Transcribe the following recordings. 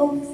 ou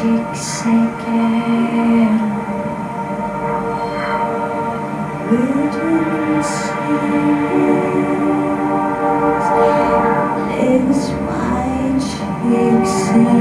cheeks again. Cheeks again.